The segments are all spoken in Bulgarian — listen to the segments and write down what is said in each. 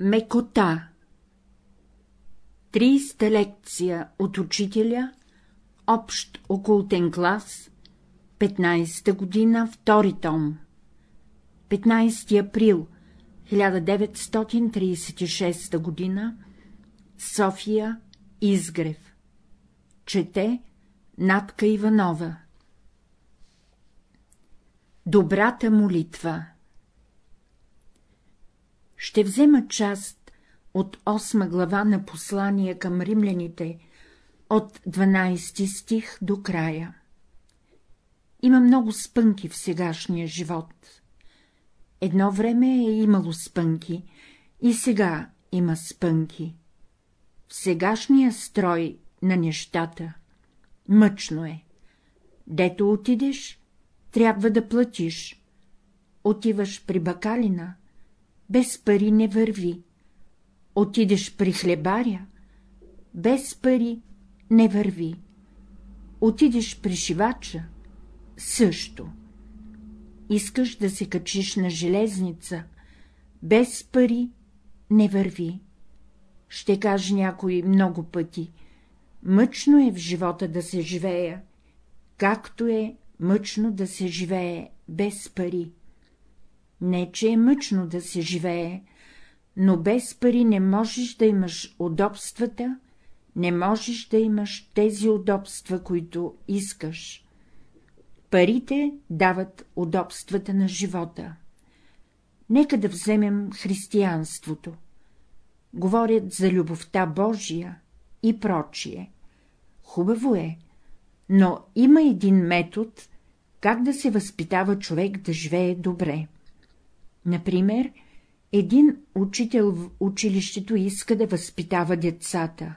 Мекота. 30 лекция от учителя, общ окултен клас, 15-та година, втори том. 15 април 1936 година, София, Изгрев. Чете Натка Иванова. Добрата молитва Ще взема част от осма глава на послание към римляните, от 12 стих до края. Има много спънки в сегашния живот. Едно време е имало спънки и сега има спънки. В сегашния строй на нещата мъчно е. Дето отидеш, трябва да платиш. Отиваш при бакалина, без пари не върви. Отидеш при хлебаря, без пари не върви. Отидеш при шивача, също. Искаш да се качиш на железница, без пари не върви. Ще каже някой много пъти, мъчно е в живота да се живея, както е мъчно да се живее без пари. Не, че е мъчно да се живее, но без пари не можеш да имаш удобствата, не можеш да имаш тези удобства, които искаш. Парите дават удобствата на живота. Нека да вземем християнството. Говорят за любовта Божия и прочие. Хубаво е, но има един метод, как да се възпитава човек да живее добре. Например, един учител в училището иска да възпитава децата.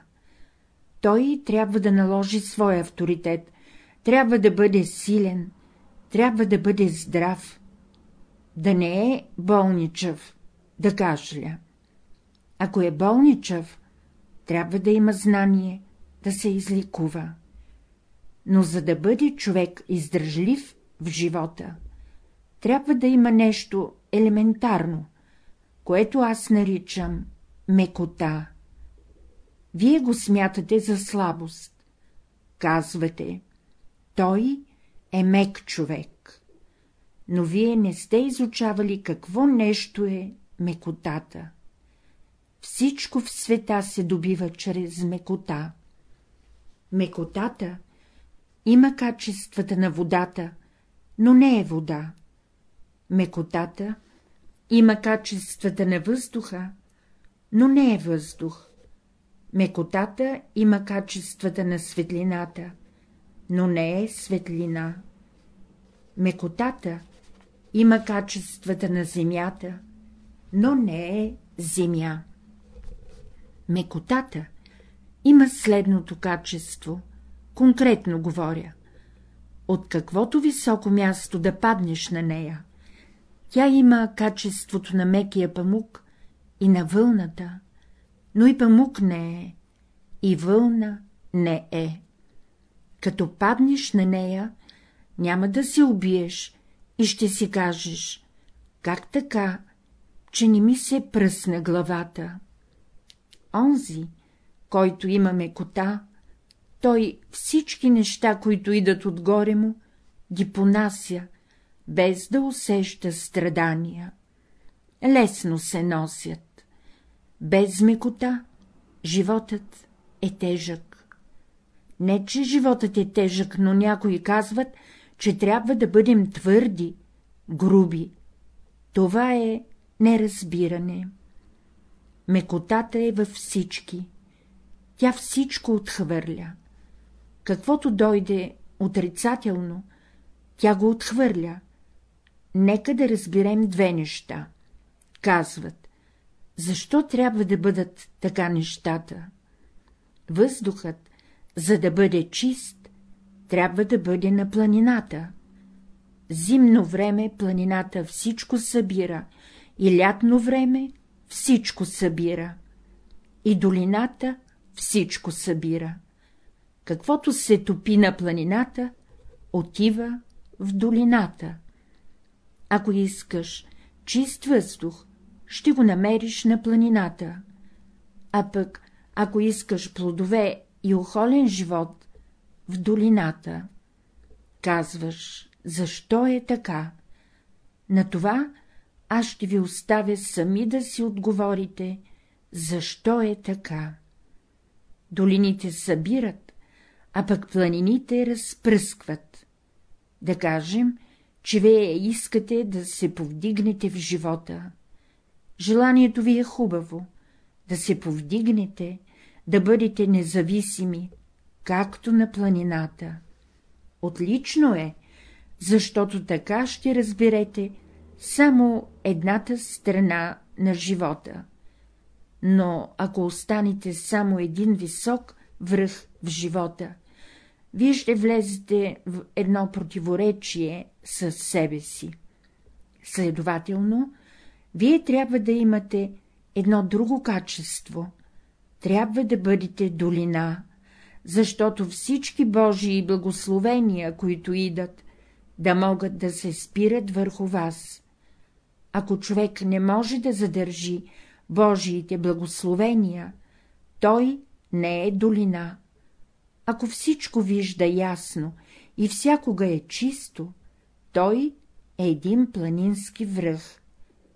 Той трябва да наложи своя авторитет, трябва да бъде силен, трябва да бъде здрав, да не е болничав, да кашля. Ако е болничав, трябва да има знание, да се изликува. Но за да бъде човек издръжлив в живота, трябва да има нещо елементарно, което аз наричам мекота. Вие го смятате за слабост. Казвате, той е мек човек. Но вие не сте изучавали какво нещо е мекотата. Всичко в света се добива чрез мекота. Мекотата има качествата на водата, но не е вода. Мекотата има качествата на въздуха, но не е въздух. Мекотата има качествата на светлината, но не е светлина. Мекотата има качествата на земята, но не е земя. Мекотата има следното качество, конкретно говоря. От каквото високо място да паднеш на нея, тя има качеството на мекия памук и на вълната, но и памук не е, и вълна не е. Като паднеш на нея, няма да се убиеш и ще си кажеш, как така, че не ми се пръсна главата. Онзи, който има мекота, той всички неща, които идат отгоре му, ги понася, без да усеща страдания. Лесно се носят. Без мекота животът е тежък. Не, че животът е тежък, но някои казват, че трябва да бъдем твърди, груби. Това е неразбиране. Мекотата е във всички. Тя всичко отхвърля. Каквото дойде отрицателно, тя го отхвърля. Нека да разберем две неща. Казват, защо трябва да бъдат така нещата? Въздухът, за да бъде чист, трябва да бъде на планината. Зимно време планината всичко събира и лятно време всичко събира. И долината всичко събира. Каквото се топи на планината, отива в долината. Ако искаш чист въздух, ще го намериш на планината. А пък, ако искаш плодове и охолен живот, в долината. Казваш, защо е така? На това аз ще ви оставя сами да си отговорите, защо е така. Долините събират, а пък планините разпръскват. Да кажем, че вие искате да се повдигнете в живота. Желанието ви е хубаво, да се повдигнете, да бъдете независими, както на планината. Отлично е, защото така ще разберете само едната страна на живота. Но ако останете само един висок връх в живота, вие ще влезете в едно противоречие с себе си. Следователно, вие трябва да имате едно друго качество. Трябва да бъдете долина, защото всички Божии благословения, които идат, да могат да се спират върху вас. Ако човек не може да задържи Божиите благословения, той не е долина. Ако всичко вижда ясно и всякога е чисто, той е един планински връх.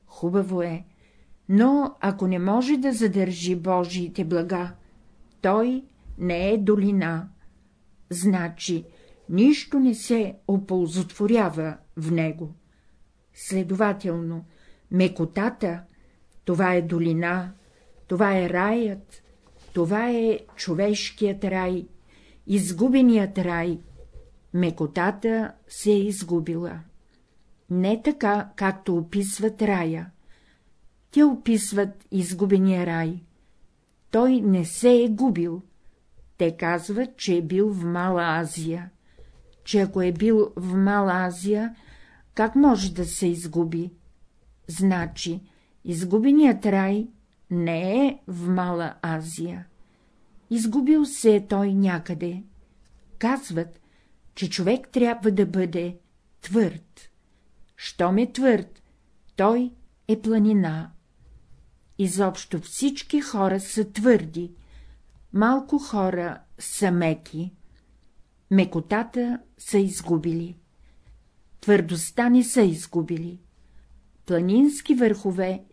Хубаво е, но ако не може да задържи Божиите блага, той не е долина. Значи, нищо не се оползотворява в него. Следователно, мекотата — това е долина, това е раят, това е човешкият рай, изгубеният рай. Мекотата се е изгубила. Не така, както описват рая. Те описват изгубения рай. Той не се е губил. Те казват, че е бил в Мала Азия. Че ако е бил в Мала Азия, как може да се изгуби? Значи, изгубеният рай не е в Мала Азия. Изгубил се е той някъде. Казват, че човек трябва да бъде твърд. Щом е твърд, той е планина. Изобщо всички хора са твърди, малко хора са меки. Мекотата са изгубили. Твърдостта не са изгубили. Планински върхове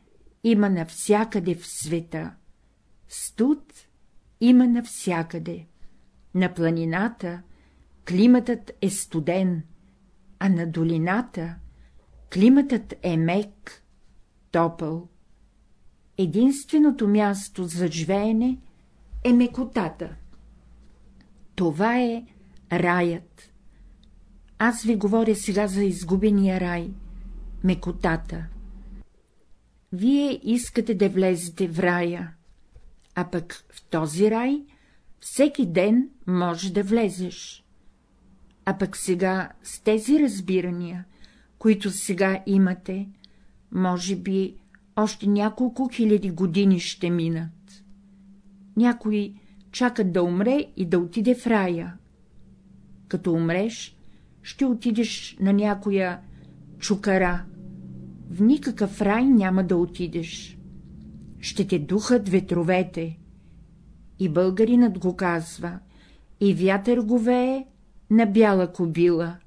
има навсякъде в света. Студ има навсякъде. На планината климатът е студен, а на долината климатът е мек, топъл. Единственото място за живеене е мекотата. Това е раят. Аз ви говоря сега за изгубения рай, мекотата. Вие искате да влезете в рая, а пък в този рай всеки ден може да влезеш. А пък сега с тези разбирания, които сега имате, може би още няколко хиляди години ще минат. Някои чакат да умре и да отиде в рая. Като умреш, ще отидеш на някоя чукара. В никакъв рай няма да отидеш. Ще те духат ветровете. И българинът го казва, и вятър го на бяла кобила.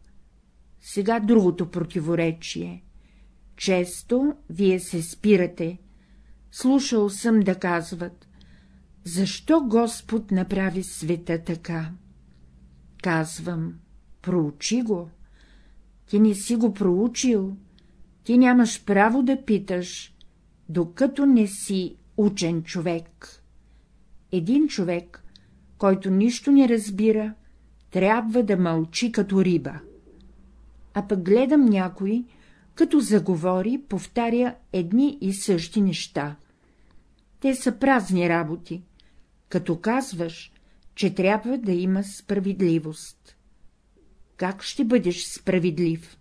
Сега другото противоречие. Често вие се спирате. Слушал съм да казват, защо Господ направи света така? Казвам, проучи го. Ти не си го проучил, ти нямаш право да питаш, докато не си учен човек. Един човек, който нищо не разбира, трябва да мълчи като риба. А пък гледам някой, като заговори, повтаря едни и същи неща. Те са празни работи, като казваш, че трябва да има справедливост. Как ще бъдеш справедлив?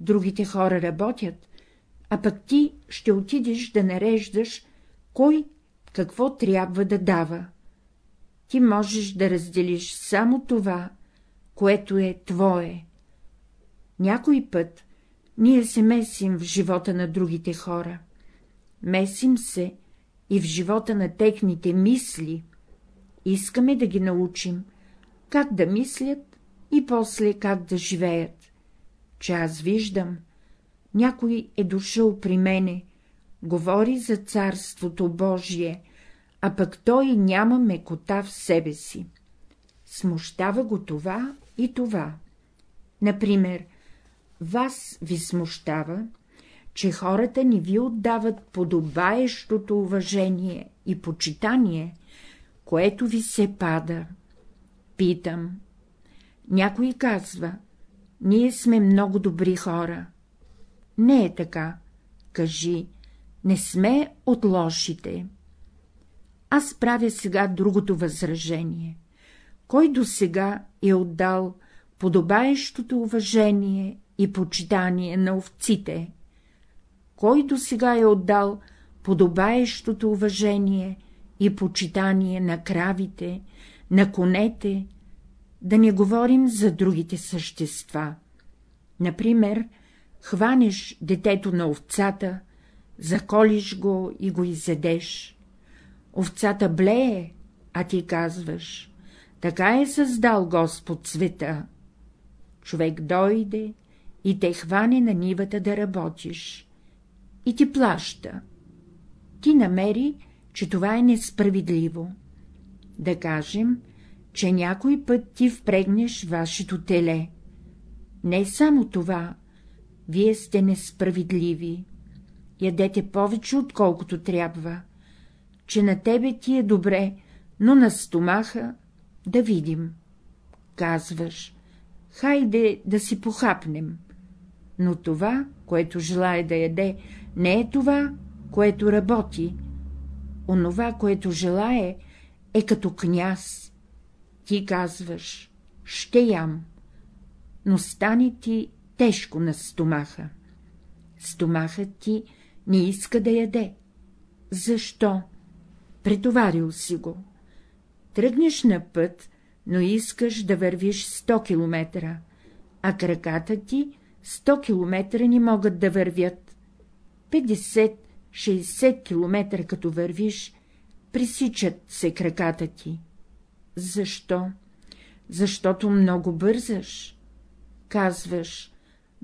Другите хора работят, а пък ти ще отидеш да нареждаш, кой какво трябва да дава. Ти можеш да разделиш само това, което е твое. Някой път ние се месим в живота на другите хора. месим се и в живота на техните мисли, искаме да ги научим, как да мислят и после как да живеят. Че аз виждам, някой е дошъл при мене, говори за Царството Божие, а пък той няма мекота в себе си. Смущава го това и това. Например, вас ви смущава, че хората ни ви отдават подобаещото уважение и почитание, което ви се пада. Питам. Някой казва, ние сме много добри хора. Не е така. Кажи, не сме от лошите. Аз правя сега другото възражение. Кой до сега е отдал подобаещото уважение и почитание на овците? Кой до сега е отдал подобаещото уважение и почитание на кравите, на конете, да не говорим за другите същества. Например, хванеш детето на овцата, заколиш го и го изедеш. Овцата блее, а ти казваш, така е създал Господ света. Човек дойде и те хване на нивата да работиш. И ти плаща. Ти намери, че това е несправедливо. Да кажем, че някой път ти впрегнеш вашето теле. Не само това, вие сте несправедливи. Ядете повече, отколкото трябва. Че на тебе ти е добре, но на стомаха да видим. Казваш, хайде да си похапнем. Но това, което желая да яде, не е това, което работи. Онова, което желае, е като княз. Ти казваш, ще ям, но стане ти тежко на стомаха. Стомахът ти не иска да яде. Защо? Претоварил си го. Тръгнеш на път, но искаш да вървиш 100 километра, а краката ти 100 километра не могат да вървят. 50-60 километра като вървиш, пресичат се краката ти. Защо? Защото много бързаш. Казваш,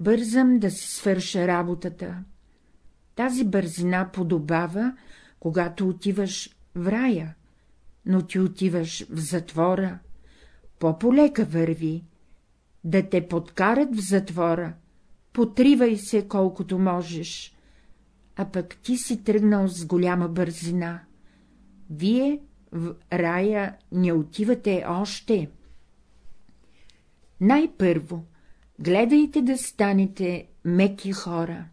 бързам да си свърша работата. Тази бързина подобава, когато отиваш в рая, но ти отиваш в затвора. По-полека върви. Да те подкарат в затвора, потривай се колкото можеш, а пък ти си тръгнал с голяма бързина. Вие в рая не отивате още. Най-първо, гледайте да станете меки хора.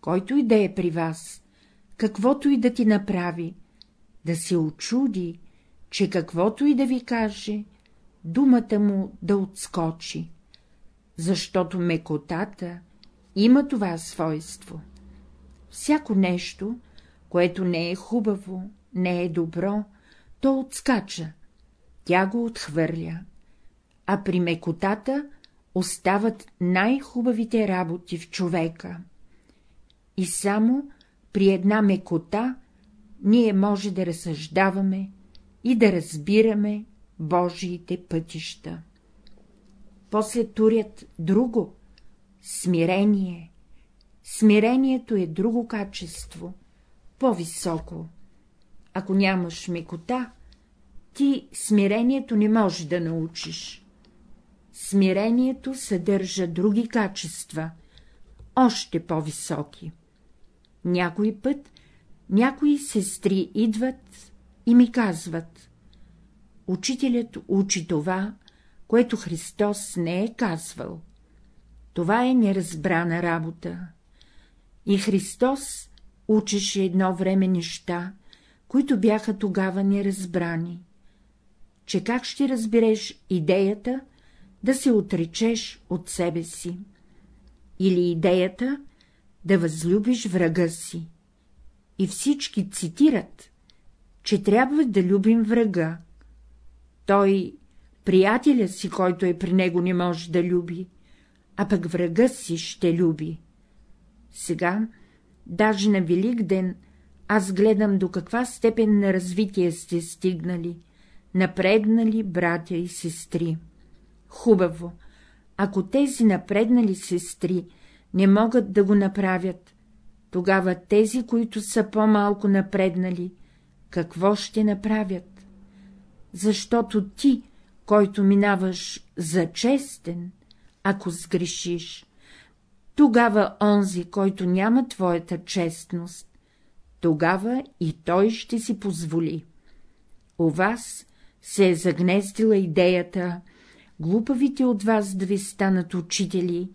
Който и да е при вас, каквото и да ти направи, да се очуди, че каквото и да ви каже, думата му да отскочи, защото мекотата има това свойство. Всяко нещо, което не е хубаво, не е добро, то отскача, тя го отхвърля, а при мекотата остават най-хубавите работи в човека. И само при една мекота ние може да разсъждаваме и да разбираме Божиите пътища. После турят друго — смирение. Смирението е друго качество, по-високо. Ако нямаш мекота, ти смирението не можеш да научиш. Смирението съдържа други качества, още по-високи. Някой път някои сестри идват и ми казват — учителят учи това, което Христос не е казвал. Това е неразбрана работа. И Христос учеше едно време неща, които бяха тогава неразбрани. Че как ще разбереш идеята да се отречеш от себе си? Или идеята да възлюбиш врага си? И всички цитират, че трябва да любим врага. Той приятеля си, който е при него, не може да люби, а пък врага си ще люби. Сега Даже на Велик ден аз гледам до каква степен на развитие сте стигнали, напреднали братя и сестри. Хубаво, ако тези напреднали сестри не могат да го направят, тогава тези, които са по-малко напреднали, какво ще направят? Защото ти, който минаваш за честен, ако сгрешиш, тогава онзи, който няма твоята честност, тогава и той ще си позволи. У вас се е загнездила идеята глупавите от вас да ви станат учители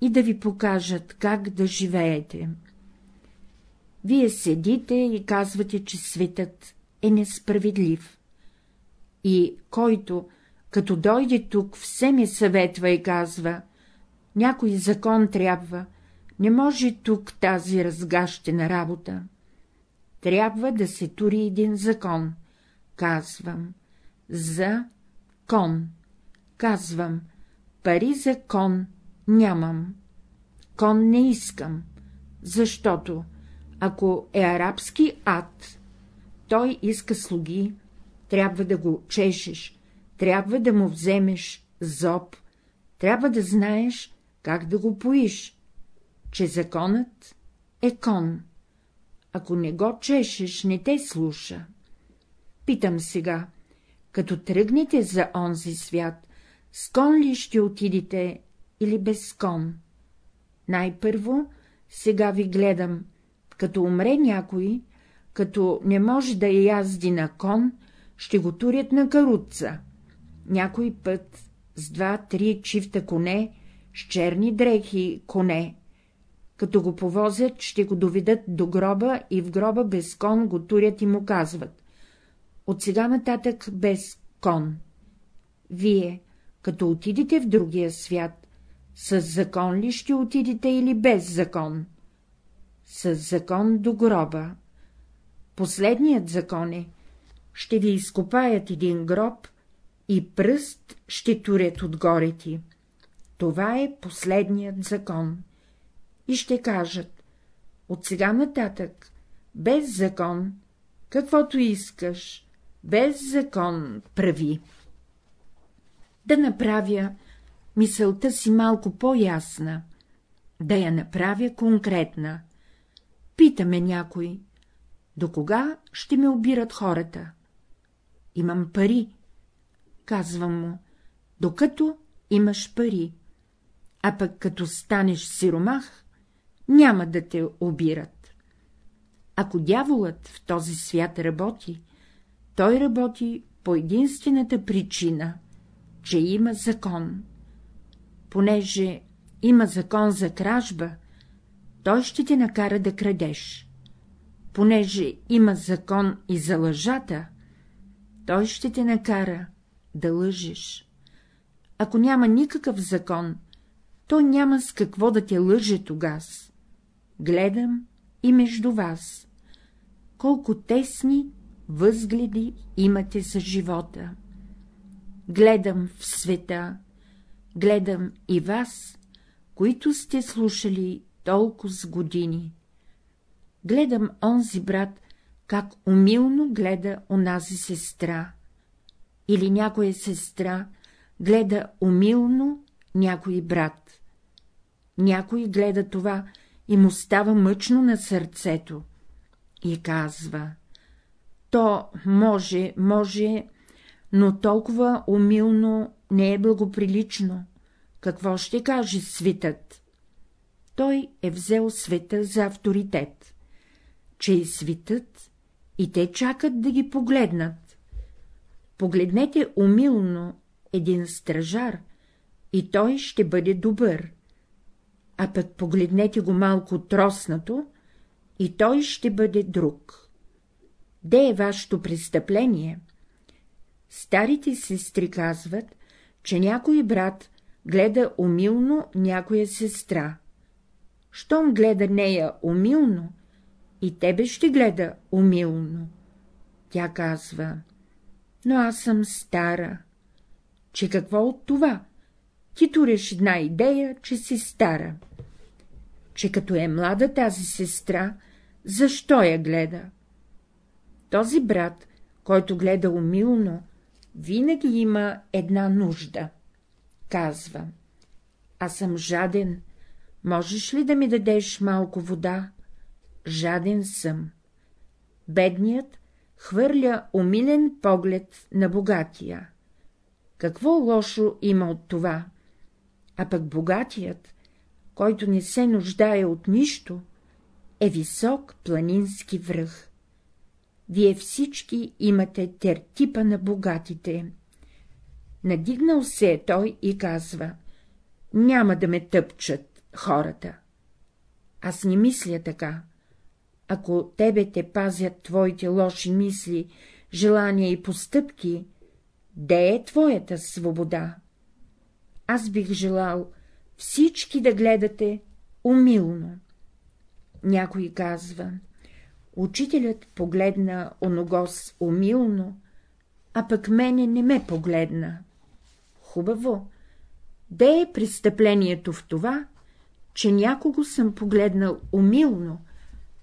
и да ви покажат как да живеете. Вие седите и казвате, че светът е несправедлив. И който, като дойде тук, все ми съветва и казва, някой закон трябва, не може тук тази разгащена работа. Трябва да се тури един закон, казвам, за кон, казвам, пари за кон нямам, кон не искам, защото, ако е арабски ад, той иска слуги, трябва да го чешеш, трябва да му вземеш зоб, трябва да знаеш как да го поиш, че законът е кон. Ако не го чешеш, не те слуша. Питам сега, като тръгнете за онзи свят, с кон ли ще отидете или без кон? Най-първо, сега ви гледам, като умре някой, като не може да язди на кон, ще го турят на каруца. Някой път с два-три чифта коне, с черни дрехи коне. Като го повозят, ще го доведат до гроба и в гроба без кон го турят и му казват. От сега нататък без кон. Вие, като отидете в другия свят, с закон ли ще отидете или без закон? С закон до гроба. Последният закон е, ще ви изкопаят един гроб и пръст ще турят отгоре ти. Това е последният закон. И ще кажат, от сега нататък, без закон, каквото искаш, без закон прави. Да направя мисълта си малко по-ясна, да я направя конкретна. Питаме някой, до кога ще ме обират хората? Имам пари. Казвам му, докато имаш пари а пък като станеш сиромах, няма да те обират. Ако дяволът в този свят работи, той работи по единствената причина, че има закон. Понеже има закон за кражба, той ще те накара да крадеш. Понеже има закон и за лъжата, той ще те накара да лъжеш. Ако няма никакъв закон, то няма с какво да те лъже тогас. Гледам и между вас. Колко тесни възгледи имате за живота. Гледам в света, гледам и вас, които сте слушали толкова с години. Гледам онзи брат, как умилно гледа онази сестра. Или някоя сестра гледа умилно някой брат. Някой гледа това и му става мъчно на сърцето и казва — то може, може, но толкова умилно не е благоприлично. Какво ще каже свитът? Той е взел света за авторитет, че и свитът, и те чакат да ги погледнат. Погледнете умилно един стражар, и той ще бъде добър. А пък погледнете го малко троснато, и той ще бъде друг. Де е вашето престъпление? Старите сестри казват, че някой брат гледа умилно някоя сестра. Щом гледа нея умилно, и тебе ще гледа умилно. Тя казва, но аз съм стара. Че какво от това? ти туреш една идея, че си стара. че като е млада тази сестра, защо я гледа? Този брат, който гледа умилно, винаги има една нужда. Казва, аз съм жаден, можеш ли да ми дадеш малко вода? Жаден съм. Бедният хвърля умилен поглед на богатия. Какво лошо има от това? А пък богатият, който не се нуждае от нищо, е висок планински връх. Вие всички имате тертипа на богатите. Надигнал се е той и казва — няма да ме тъпчат хората. Аз не мисля така. Ако тебе те пазят твоите лоши мисли, желания и постъпки, де е твоята свобода? Аз бих желал всички да гледате умилно. Някой казва, учителят погледна оногос умилно, а пък мене не ме погледна. Хубаво, де е престъплението в това, че някого съм погледнал умилно,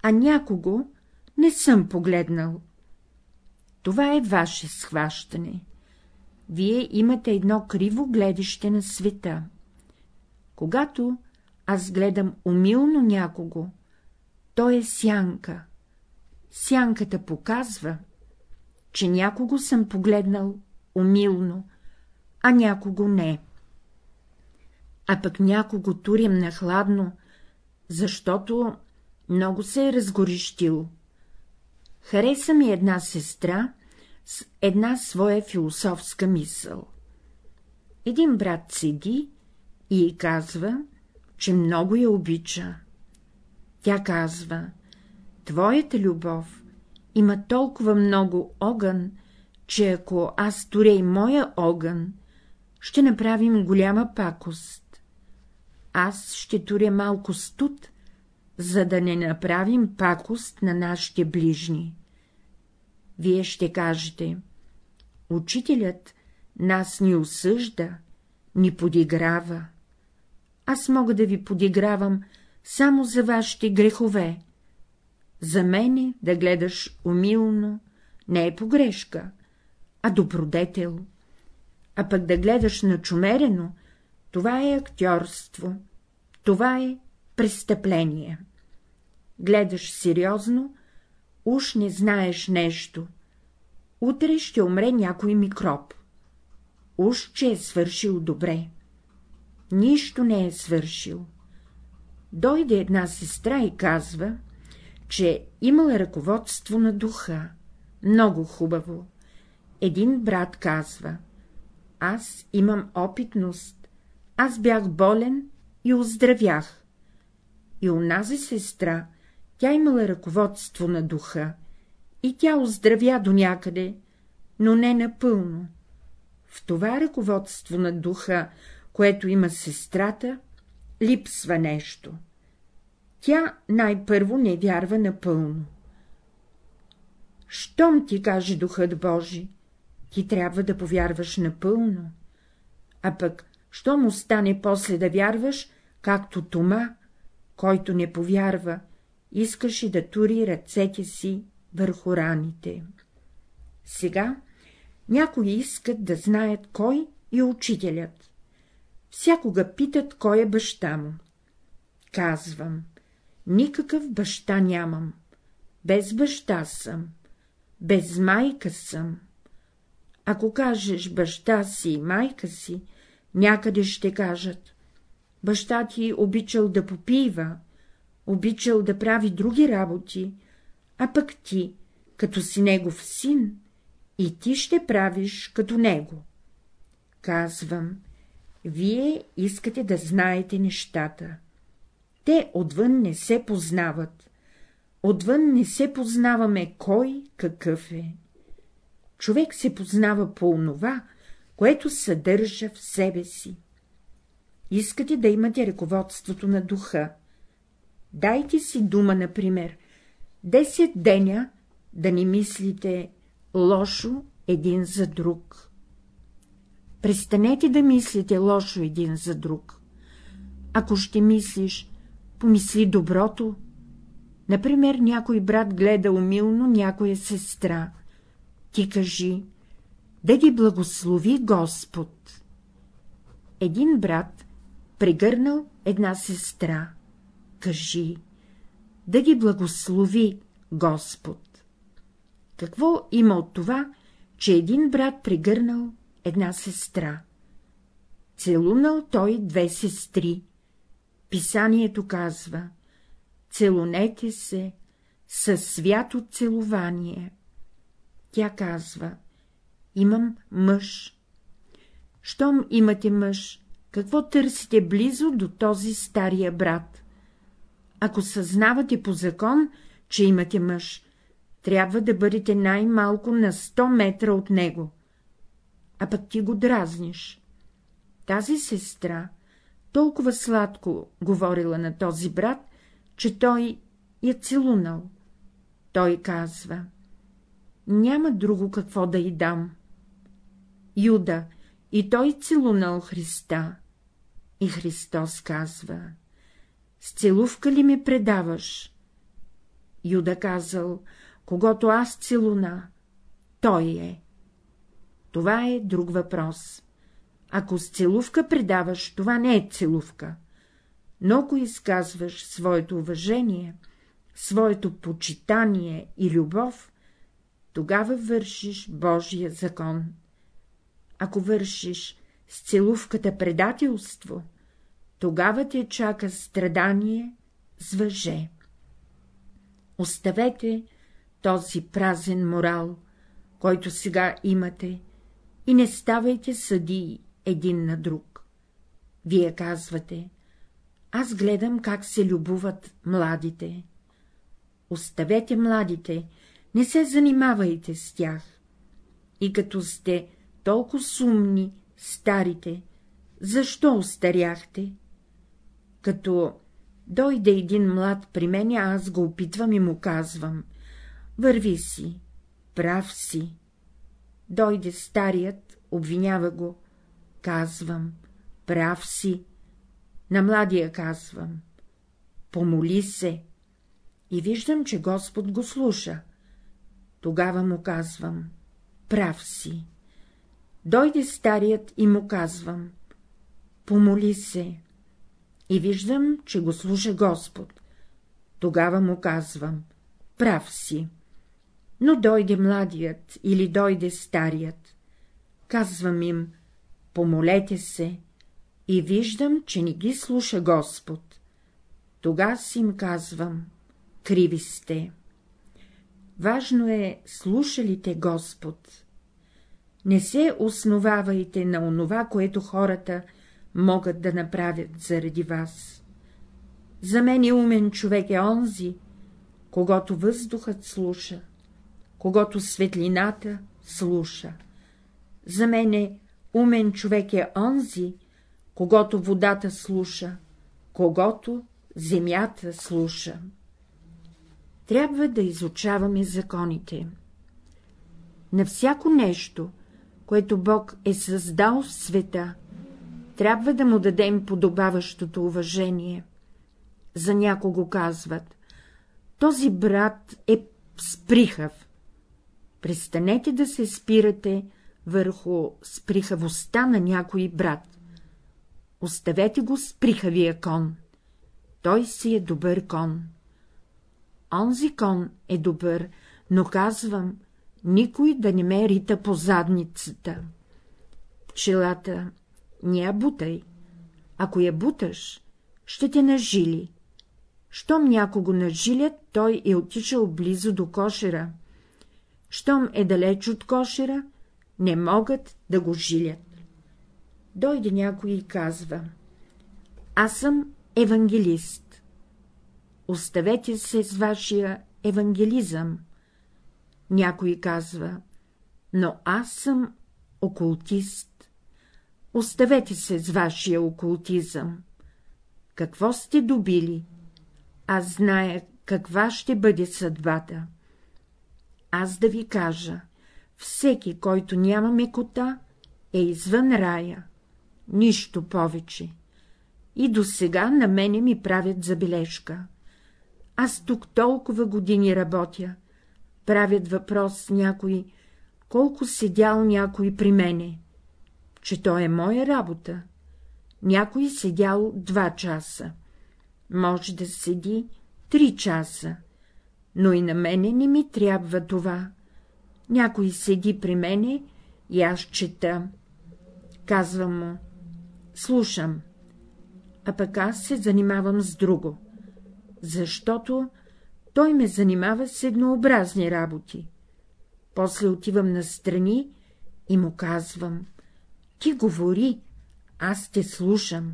а някого не съм погледнал. Това е ваше схващане. Вие имате едно криво гледище на света. Когато аз гледам умилно някого, то е сянка. Сянката показва, че някого съм погледнал умилно, а някого не. А пък някого турям на хладно, защото много се е разгорещил. Хареса ми една сестра с една своя философска мисъл. Един брат седи и казва, че много я обича. Тя казва, твоята любов има толкова много огън, че ако аз туря и моя огън, ще направим голяма пакост. Аз ще туря малко студ, за да не направим пакост на нашите ближни. Вие ще кажете, учителят нас ни осъжда, ни подиграва. Аз мога да ви подигравам само за вашите грехове. За мене да гледаш умилно не е погрешка, а добродетел. А пък да гледаш начумерено, това е актьорство, това е престъпление. Гледаш сериозно, уж не знаеш нещо. Утре ще умре някой микроб. Уж, че е свършил добре. Нищо не е свършил. Дойде една сестра и казва, че имала ръководство на духа. Много хубаво. Един брат казва, аз имам опитност, аз бях болен и оздравях. И унази сестра тя имала ръководство на духа и тя оздравя до някъде, но не напълно. В това ръководство на духа, което има сестрата, липсва нещо. Тя най-първо не вярва напълно. Щом ти каже духът Божи, ти трябва да повярваш напълно, а пък, щом остане после да вярваш, както Тома, който не повярва искаше да тури ръцете си върху раните. Сега някои искат да знаят кой е учителят. Всякога питат, кой е баща му. Казвам, никакъв баща нямам, без баща съм, без майка съм. Ако кажеш баща си и майка си, някъде ще кажат, баща ти обичал да попива, обичал да прави други работи, а пък ти, като си негов син, и ти ще правиш като него. Казвам, вие искате да знаете нещата. Те отвън не се познават. Отвън не се познаваме кой какъв е. Човек се познава по онова, което съдържа в себе си. Искате да имате ръководството на духа, Дайте си дума, например, десет деня да не мислите лошо един за друг. Престанете да мислите лошо един за друг. Ако ще мислиш помисли доброто. Например, някой брат гледа умилно някоя сестра. Ти кажи, да ги благослови Господ. Един брат прегърнал една сестра. Кажи, да ги благослови Господ. Какво има от това, че един брат прегърнал една сестра? Целунал той две сестри. Писанието казва — целунете се със свято целование. Тя казва — имам мъж. Щом имате мъж, какво търсите близо до този стария брат? Ако съзнавате по закон, че имате мъж, трябва да бъдете най-малко на 100 метра от него. А пък ти го дразниш. Тази сестра толкова сладко говорила на този брат, че той я целунал. Той казва — няма друго какво да й дам. Юда, и той целунал Христа. И Христос казва — с целувка ли ме предаваш? Юда казал — когато аз целуна, той е. Това е друг въпрос. Ако с целувка предаваш, това не е целувка. Но ако изказваш своето уважение, своето почитание и любов, тогава вършиш Божия закон. Ако вършиш с целувката предателство, тогава те чака страдание с въже. Оставете този празен морал, който сега имате, и не ставайте съдии един на друг. Вие казвате, аз гледам как се любуват младите. Оставете младите, не се занимавайте с тях. И като сте толкова сумни, старите, защо остаряхте? Като дойде един млад при мене, аз го опитвам и му казвам — върви си, прав си. Дойде старият, обвинява го, казвам, прав си. На младия казвам, помоли се. И виждам, че Господ го слуша. Тогава му казвам, прав си. Дойде старият и му казвам, помоли се. И виждам, че го слуша Господ. Тогава му казвам, прав си. Но дойде младият или дойде старият. Казвам им, помолете се, и виждам, че не ги слуша Господ. Тога си им казвам, криви сте. Важно е, слушалите Господ. Не се основавайте на онова, което хората могат да направят заради вас. За мен е умен човек е онзи, когато въздухът слуша, когато светлината слуша. За мен е Умен човек е онзи, когато водата слуша, когато земята слуша. Трябва да изучаваме законите. На всяко нещо, което Бог е създал в света, трябва да му дадем подобаващото уважение. За някого казват — този брат е сприхав. Престанете да се спирате върху сприхавостта на някой брат. Оставете го с прихавия кон. Той си е добър кон. Онзи кон е добър, но казвам, никой да не ме рита по задницата. Пчелата не я бутай. Ако я буташ, ще те нажили. Щом някого нажилят, той е отишъл близо до кошера. Щом е далеч от кошера, не могат да го жилят. Дойде някой и казва — аз съм евангелист. Оставете се с вашия евангелизъм. Някой казва — но аз съм окултист. Оставете се с вашия окултизъм. Какво сте добили? Аз зная каква ще бъде съдбата. Аз да ви кажа, всеки, който няма мекота, е извън рая, нищо повече. И до сега на мене ми правят забележка. Аз тук толкова години работя. Правят въпрос някой, колко седял някой при мене, че то е моя работа. Някой седял два часа. Може да седи три часа, но и на мене не ми трябва това. Някой седи при мене и аз чета. Казвам му, слушам, а пък аз се занимавам с друго, защото той ме занимава с еднообразни работи. После отивам настрани и му казвам — ти говори, аз те слушам.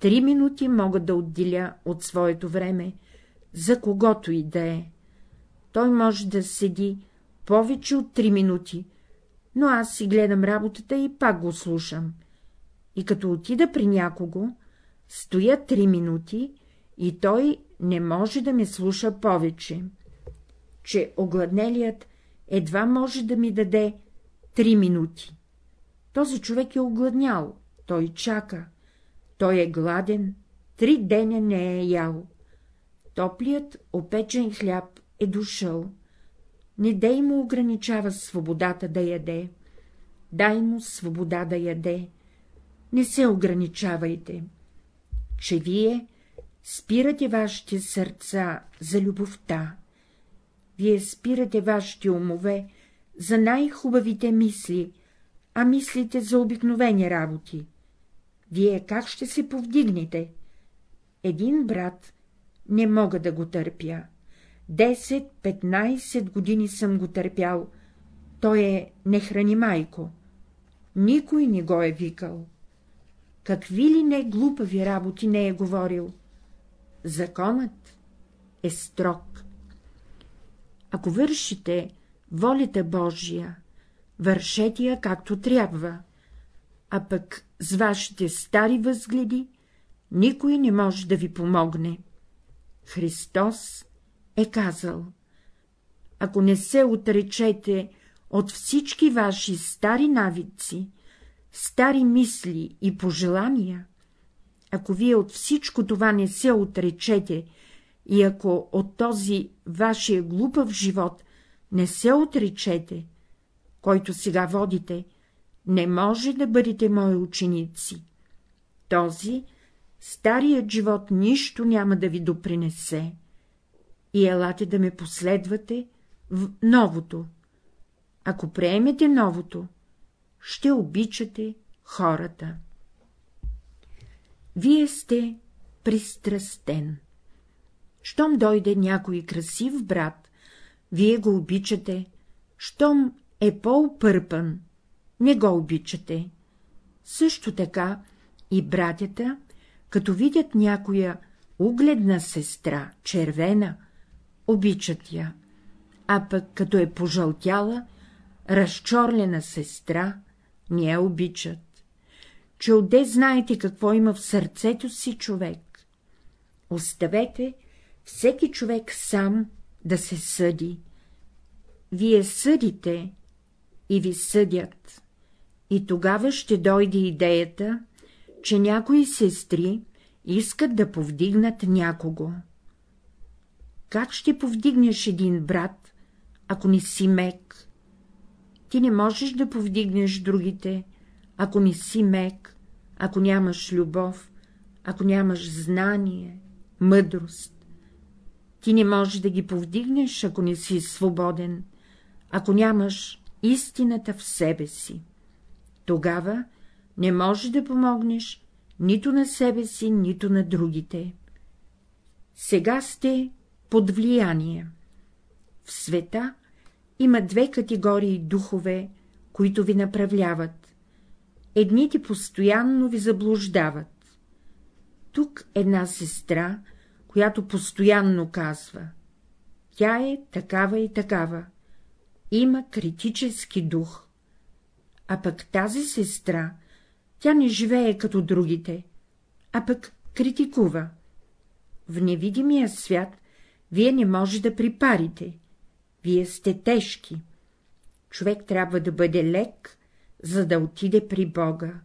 Три минути мога да отделя от своето време, за когото и да е. Той може да седи повече от три минути, но аз си гледам работата и пак го слушам. И като отида при някого, стоя три минути и той не може да ме слуша повече, че огладнелият едва може да ми даде три минути. Този човек е огладнял, той чака, той е гладен, три деня не е ял. Топлият опечен хляб е дошъл. Не дей му ограничава свободата да яде, дай му свобода да яде, не се ограничавайте, че вие спирате вашите сърца за любовта, вие спирате вашите умове за най-хубавите мисли, а мислите за обикновени работи. Вие как ще се повдигнете? Един брат не мога да го търпя. Десет-петнайсет години съм го търпял. Той е не храни майко. Никой не го е викал. Какви ли не глупави работи не е говорил. Законът е строг. Ако вършите волята Божия, вършете я както трябва, а пък с вашите стари възгледи никой не може да ви помогне. Христос е казал, ако не се отречете от всички ваши стари навици, стари мисли и пожелания, ако вие от всичко това не се отречете и ако от този вашия глупав живот не се отречете, който сега водите, не може да бъдете мои ученици. Този, старият живот, нищо няма да ви допринесе. И елате да ме последвате в новото. Ако приемете новото, ще обичате хората. Вие сте пристрастен. Щом дойде някой красив брат, вие го обичате, щом е по-опърпан, не го обичате. Също така и братята, като видят някоя угледна сестра, червена, обичат я, а пък като е пожълтяла, разчорлена сестра, не я обичат. Че отде знаете какво има в сърцето си човек. Оставете всеки човек сам да се съди. Вие съдите и ви съдят. И тогава ще дойде идеята, че някои сестри искат да повдигнат някого. Как ще повдигнеш един брат, ако не си мек? Ти не можеш да повдигнеш другите, ако не си мек, ако нямаш любов, ако нямаш знание, мъдрост. Ти не можеш да ги повдигнеш, ако не си свободен, ако нямаш истината в себе си. Тогава не можеш да помогнеш нито на себе си, нито на другите. Сега сте под влияние. В света има две категории духове, които ви направляват. Едните постоянно ви заблуждават. Тук една сестра, която постоянно казва. Тя е такава и такава. Има критически дух. А пък тази сестра, тя не живее като другите, а пък критикува. В невидимия свят вие не може да припарите, вие сте тежки. Човек трябва да бъде лек, за да отиде при Бога.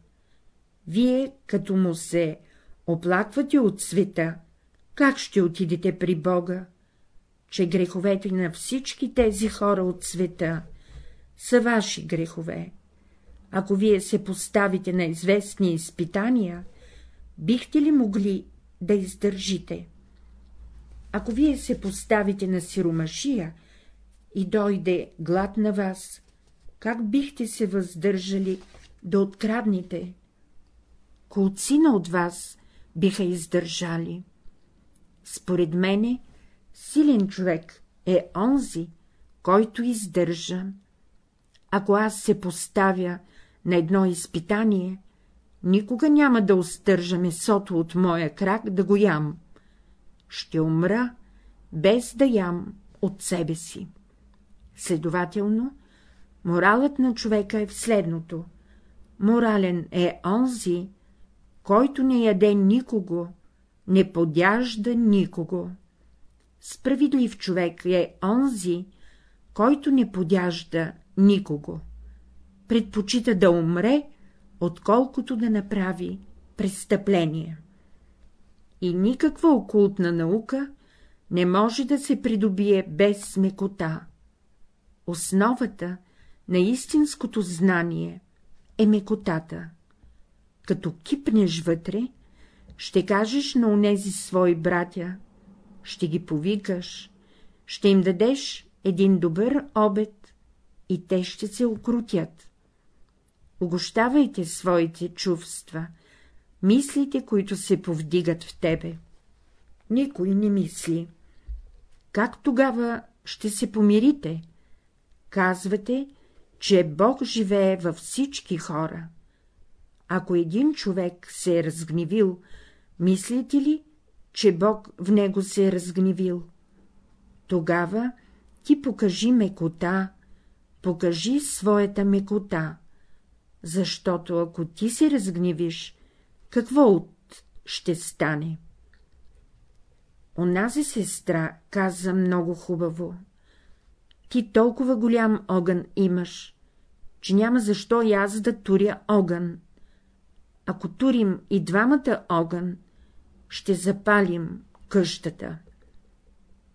Вие, като му се оплаквате от света, как ще отидете при Бога? Че греховете на всички тези хора от света са ваши грехове. Ако вие се поставите на известни изпитания, бихте ли могли да издържите? Ако вие се поставите на сиромашия и дойде глад на вас, как бихте се въздържали да откраднете? Колцина от вас биха издържали. Според мене, силен човек е онзи, който издържа. Ако аз се поставя на едно изпитание, никога няма да остържа месото от моя крак да го ям. Ще умра, без да ям от себе си. Следователно, моралът на човека е в следното. Морален е онзи, който не яде никого, не подяжда никого. Справедлив човек е онзи, който не подяжда никого. Предпочита да умре, отколкото да направи престъпление. И никаква окултна наука не може да се придобие без смекота. Основата на истинското знание е мекотата. Като кипнеш вътре, ще кажеш на онези свои братя, ще ги повикаш, ще им дадеш един добър обед и те ще се окрутят. Огощавайте своите чувства, мислите, които се повдигат в тебе. Никой не мисли. Как тогава ще се помирите? Казвате, че Бог живее във всички хора. Ако един човек се е разгневил, мислите ли, че Бог в него се е разгневил? Тогава ти покажи мекота, покажи своята мекота, защото ако ти се разгневиш, какво от ще стане? Онази сестра каза много хубаво. Ти толкова голям огън имаш, че няма защо и аз да туря огън. Ако турим и двамата огън, ще запалим къщата.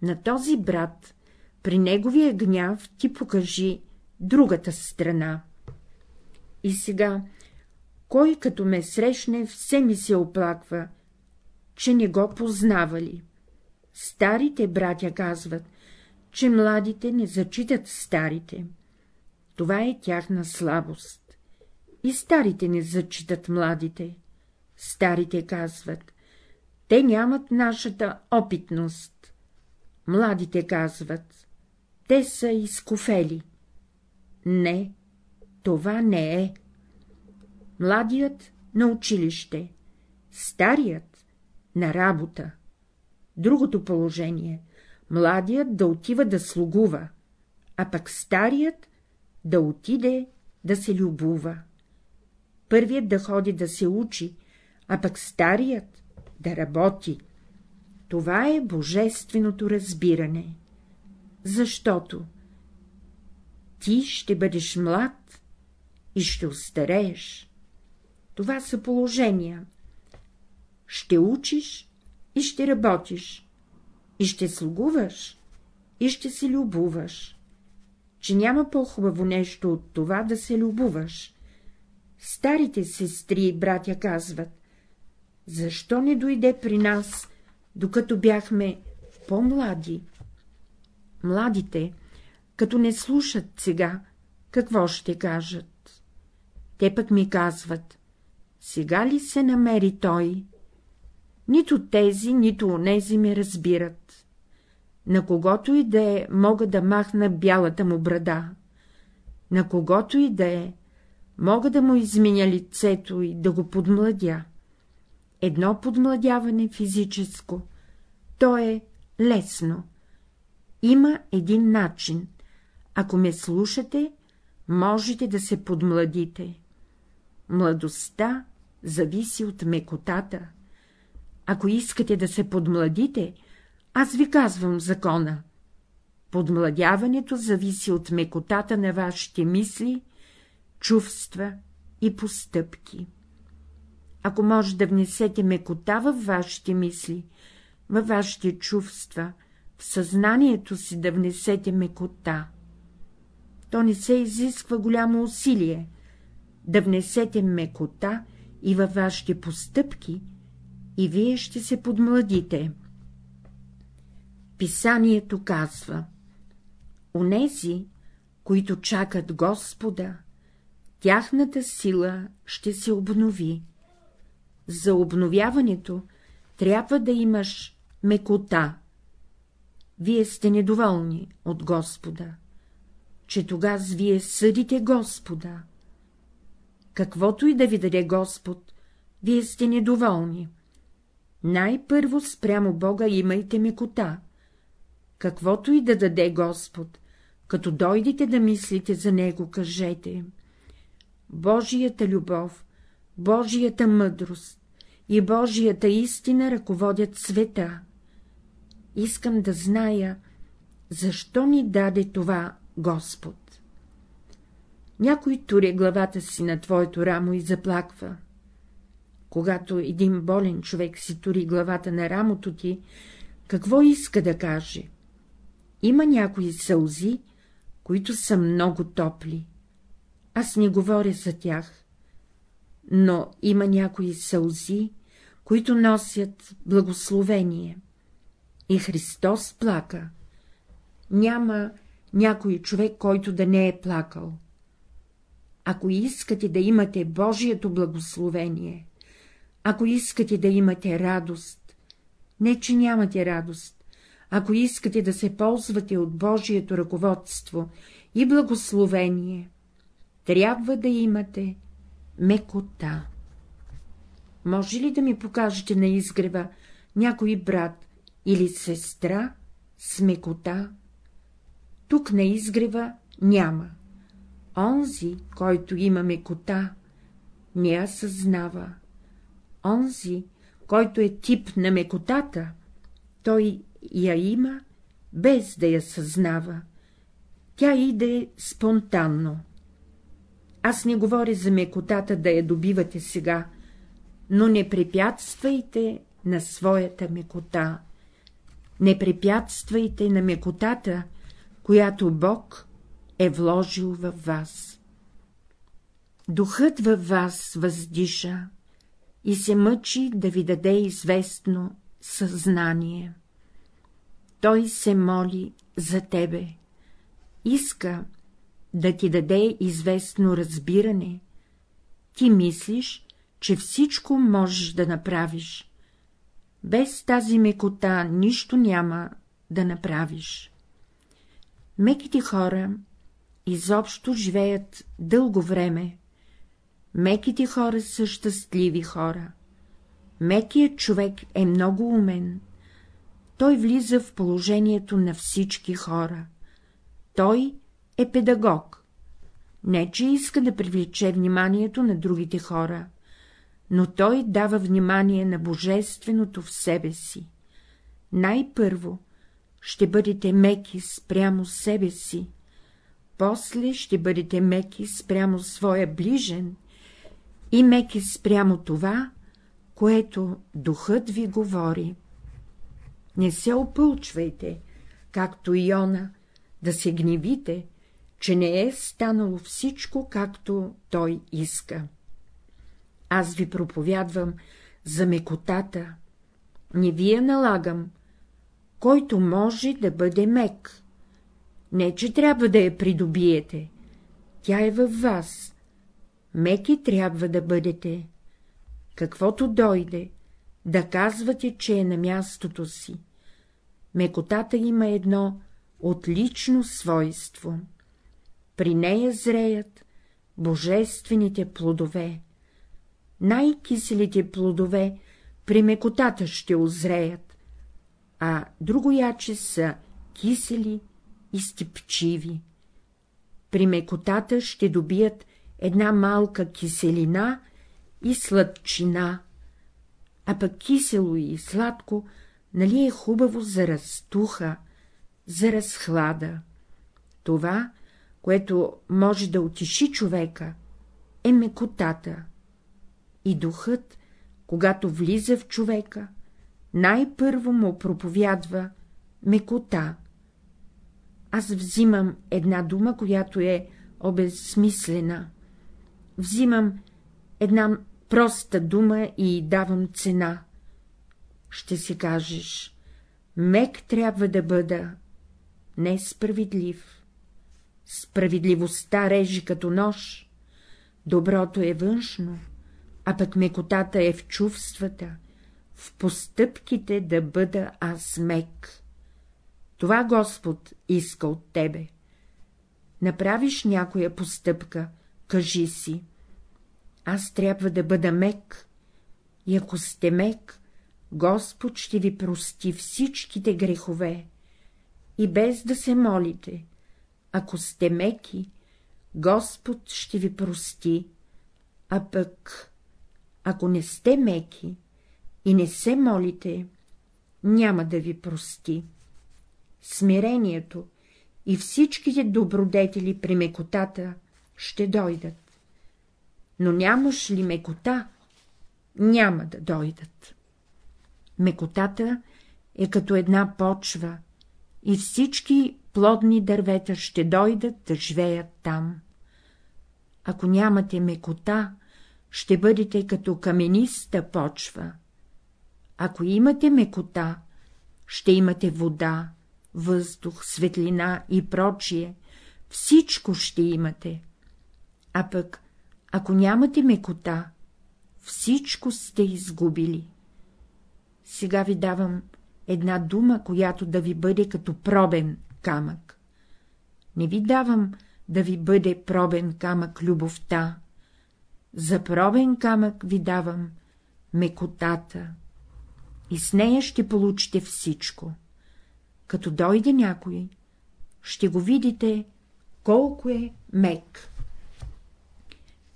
На този брат, при неговия гняв, ти покажи другата страна. И сега, кой като ме срещне, все ми се оплаква, че не го познавали. Старите братя казват, че младите не зачитат старите. Това е тяхна слабост. И старите не зачитат младите. Старите казват, те нямат нашата опитност. Младите казват, те са изкуфели. Не, това не е. Младият на училище, старият на работа. Другото положение — младият да отива да слугува, а пък старият да отиде да се любува. Първият да ходи да се учи, а пък старият да работи. Това е божественото разбиране. Защото ти ще бъдеш млад и ще устарееш. Това са положения. Ще учиш и ще работиш, и ще слугуваш, и ще се любуваш. Че няма по-хубаво нещо от това да се любуваш. Старите сестри и братя казват, защо не дойде при нас, докато бяхме по-млади? Младите, като не слушат сега, какво ще кажат? Те пък ми казват, сега ли се намери той? Нито тези, нито онези ме разбират. На когото и да е, мога да махна бялата му брада. На когото и да е, мога да му изменя лицето и да го подмладя едно подмладяване физическо, то е лесно. Има един начин. Ако ме слушате, можете да се подмладите. Младостта зависи от мекотата. Ако искате да се подмладите, аз ви казвам закона. Подмладяването зависи от мекотата на вашите мисли, чувства и постъпки. ако може да внесете мекота във вашите мисли, във вашите чувства, в съзнанието си да внесете мекота. То не се изисква голямо усилие да внесете мекота и във вашите постъпки, и вие ще се подмладите. Писанието казва Онези, които чакат Господа, тяхната сила ще се обнови. За обновяването трябва да имаш мекота. Вие сте недоволни от Господа, че тогава вие съдите Господа. Каквото и да ви даде Господ, вие сте недоволни. Най-първо спрямо Бога имайте мекота. Каквото и да даде Господ, като дойдете да мислите за Него, кажете Божията любов, Божията мъдрост и Божията истина ръководят света. Искам да зная, защо ни даде това Господ. Някой туре главата си на твоето рамо и заплаква. Когато един болен човек си тури главата на рамото ти, какво иска да каже? Има някои сълзи, които са много топли. Аз не говоря за тях. Но има някои сълзи, които носят благословение. И Христос плака. Няма някой човек, който да не е плакал. Ако искате да имате Божието благословение, ако искате да имате радост, не че нямате радост, ако искате да се ползвате от Божието ръководство и благословение, трябва да имате мекота. Може ли да ми покажете на изгрева някой брат или сестра с мекота? Тук на изгрева няма. Онзи, който има мекота, не я съзнава. Онзи, който е тип на мекотата, той я има, без да я съзнава. Тя иде спонтанно. Аз не говоря за мекотата да я добивате сега, но не препятствайте на своята мекота. Не препятствайте на мекотата, която Бог е вложил във вас. Духът във вас въздиша и се мъчи да ви даде известно съзнание. Той се моли за тебе, иска да ти даде известно разбиране, ти мислиш, че всичко можеш да направиш. Без тази мекота нищо няма да направиш. Меките хора изобщо живеят дълго време. Меките хора са щастливи хора. Мекият човек е много умен. Той влиза в положението на всички хора. Той е педагог. Не, че иска да привлече вниманието на другите хора, но той дава внимание на божественото в себе си. Най-първо ще бъдете меки спрямо себе си, после ще бъдете меки спрямо своя ближен и меки спрямо това, което духът ви говори. Не се опълчвайте, както Иона, да се гневите, че не е станало всичко, както той иска. Аз ви проповядвам за мекотата, не ви я налагам, който може да бъде мек. Не, че трябва да я придобиете, тя е във вас. Меки трябва да бъдете. Каквото дойде, да казвате, че е на мястото си. Мекотата има едно отлично свойство при нея зреят божествените плодове. Най-киселите плодове при мекотата ще озреят, а другояче са кисели и стипчиви. При мекотата ще добият една малка киселина и сладчина, а пък кисело и сладко, нали е хубаво за разтуха, за разхлада. Това което може да отиши човека, е мекотата. И духът когато влиза в човека, най-първо му проповядва мекота. Аз взимам една дума, която е обезсмислена. Взимам една проста дума и давам цена. Ще си кажеш, мек трябва да бъда, несправедлив. Справедливостта режи като нож, доброто е външно, а пък мекотата е в чувствата, в постъпките да бъда аз мек. Това Господ иска от тебе. Направиш някоя постъпка, кажи си. Аз трябва да бъда мек, и ако сте мек, Господ ще ви прости всичките грехове, и без да се молите, ако сте меки, Господ ще ви прости, а пък, ако не сте меки и не се молите, няма да ви прости. Смирението и всичките добродетели при мекотата ще дойдат. Но нямаш ли мекота, няма да дойдат. Мекотата е като една почва и всички плодни дървета ще дойдат да живеят там. Ако нямате мекота, ще бъдете като камениста почва. Ако имате мекота, ще имате вода, въздух, светлина и прочие, всичко ще имате. А пък, ако нямате мекота, всичко сте изгубили. Сега ви давам една дума, която да ви бъде като пробен камък. Не ви давам да ви бъде пробен камък любовта. За пробен камък ви давам мекотата и с нея ще получите всичко. Като дойде някой, ще го видите колко е мек.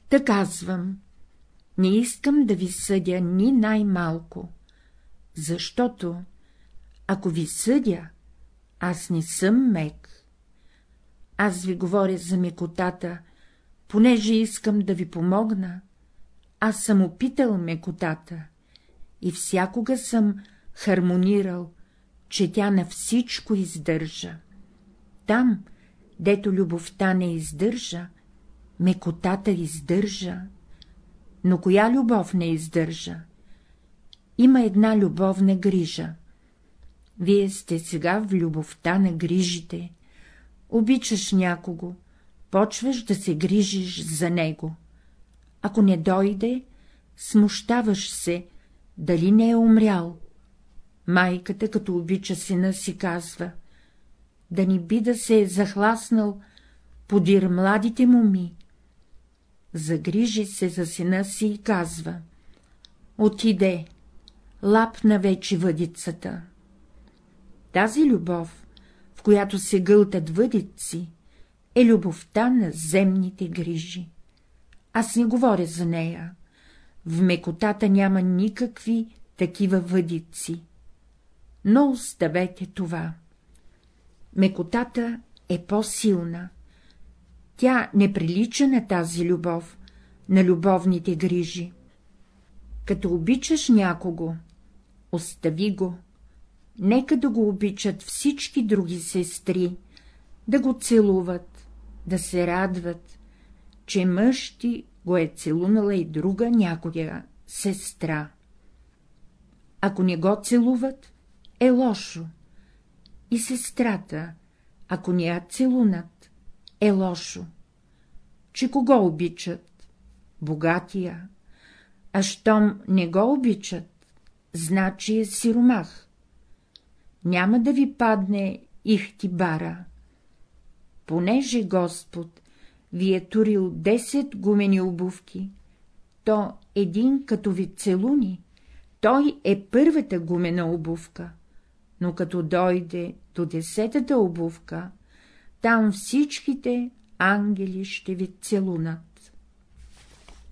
Та казвам, не искам да ви съдя ни най-малко, защото, ако ви съдя, аз не съм мек. Аз ви говоря за мекотата, понеже искам да ви помогна. Аз съм опитал мекотата и всякога съм хармонирал, че тя на всичко издържа. Там, дето любовта не издържа, мекотата издържа. Но коя любов не издържа? Има една любовна грижа. Вие сте сега в любовта на грижите. Обичаш някого, почваш да се грижиш за него. Ако не дойде, смущаваш се, дали не е умрял. Майката, като обича сина си, казва — да ни би да се е захласнал подир младите моми. Загрижи се за сина си и казва — отиде, лапна вече въдицата. Тази любов, в която се гълтат въдици, е любовта на земните грижи. Аз не говоря за нея. В мекотата няма никакви такива въдици. Но оставете това. Мекотата е по-силна. Тя не прилича на тази любов, на любовните грижи. Като обичаш някого, остави го, нека да го обичат всички други сестри, да го целуват, да се радват, че мъж ти го е целунала и друга някоя сестра. Ако не го целуват, е лошо. И сестрата, ако не я целунат, е лошо. Че кого обичат? Богатия. А щом не го обичат, значи е сиромах. Няма да ви падне ихтибара. Понеже Господ ви е турил десет гумени обувки, то един като ви целуни, той е първата гумена обувка, но като дойде до десетата обувка, там всичките ангели ще ви целунат.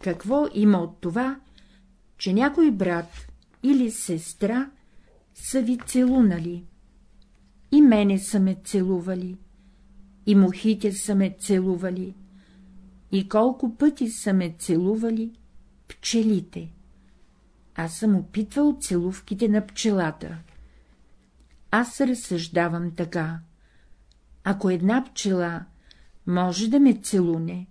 Какво има от това, че някой брат или сестра са ви целунали? И мене са ме целували, и мухите са ме целували, и колко пъти са ме целували пчелите. Аз съм опитвал целувките на пчелата. Аз разсъждавам така. Ако една пчела може да ме целуне,